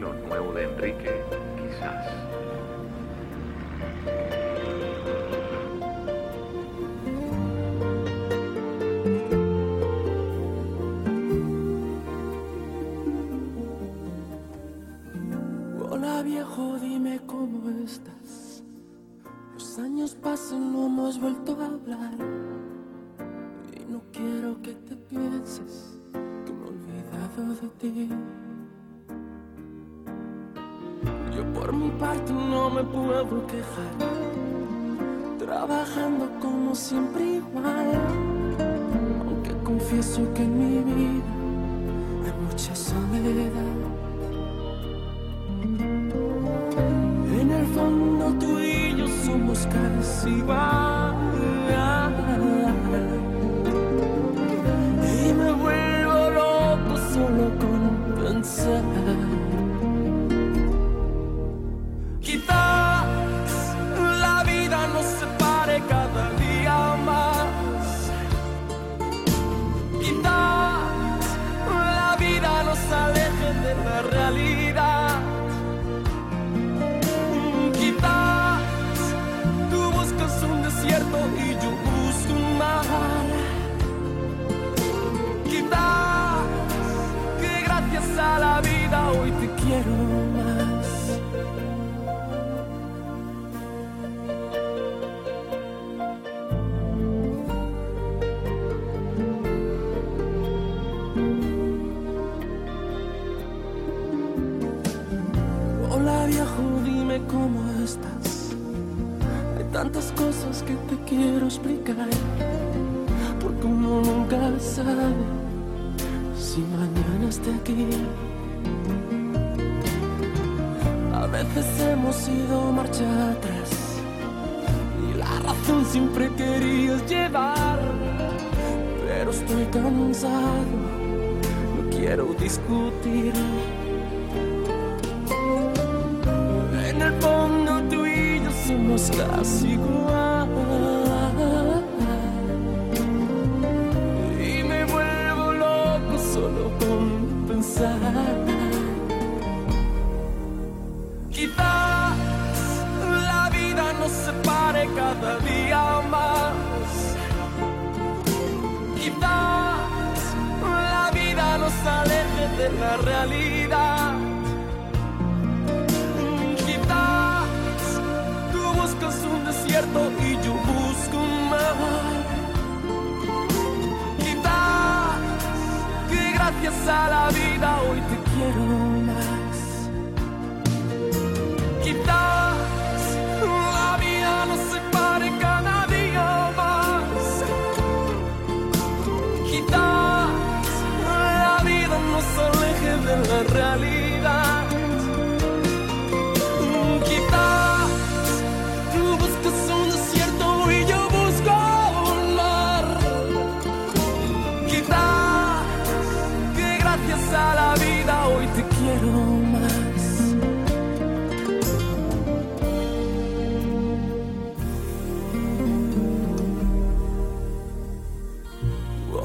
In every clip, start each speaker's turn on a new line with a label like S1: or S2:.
S1: lo nuevo de Enrique, quizás.
S2: Hola viejo, dime cómo estás. Los años pasan, no hemos vuelto a hablar. Y no quiero que te pienses que me he olvidado de ti. Por mi parte no me puedo quejar. Trabajando como siempre igual. Aunque confieso que en mi vida hay mucha soledad. En el fondo tú y yo somos casi. Tantas cosas que te quiero explicar. Porque uno nunca sabe si mañana esté aquí. A veces hemos ido marcha atrás. Y la razón siempre querías llevar. Pero estoy cansado. No quiero discutir. Igual. Y me vuelvo loco solo con pensar. Quizás la vida nos separe cada día más. Quizás la vida nos aleje de la realidad. A la vida hoy te quiero más. Quizás la vida nos separe cada día más. Quizás la vida nos aleje de la realidad. Te quiero más.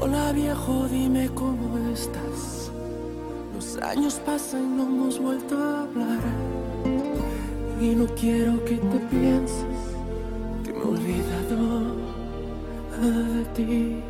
S2: Hola viejo, dime cómo estás. Los años pasan y no hemos vuelto a hablar. Y no quiero que te pienses que me he olvidado de ti.